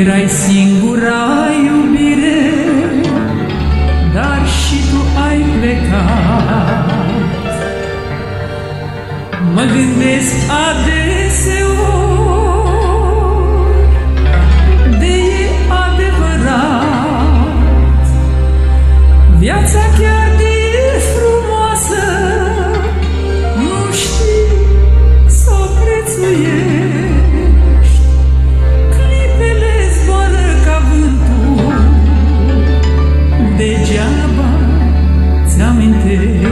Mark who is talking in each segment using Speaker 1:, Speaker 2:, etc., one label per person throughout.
Speaker 1: Erai singura iubire Dar și tu ai plecat. Mă gândesc adesea है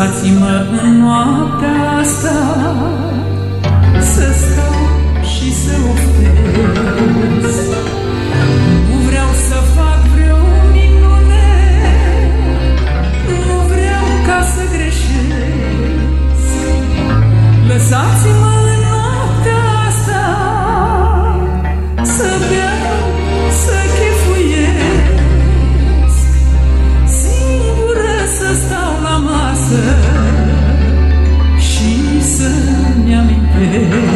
Speaker 1: Iertați-mă în noaptea asta. Yeah.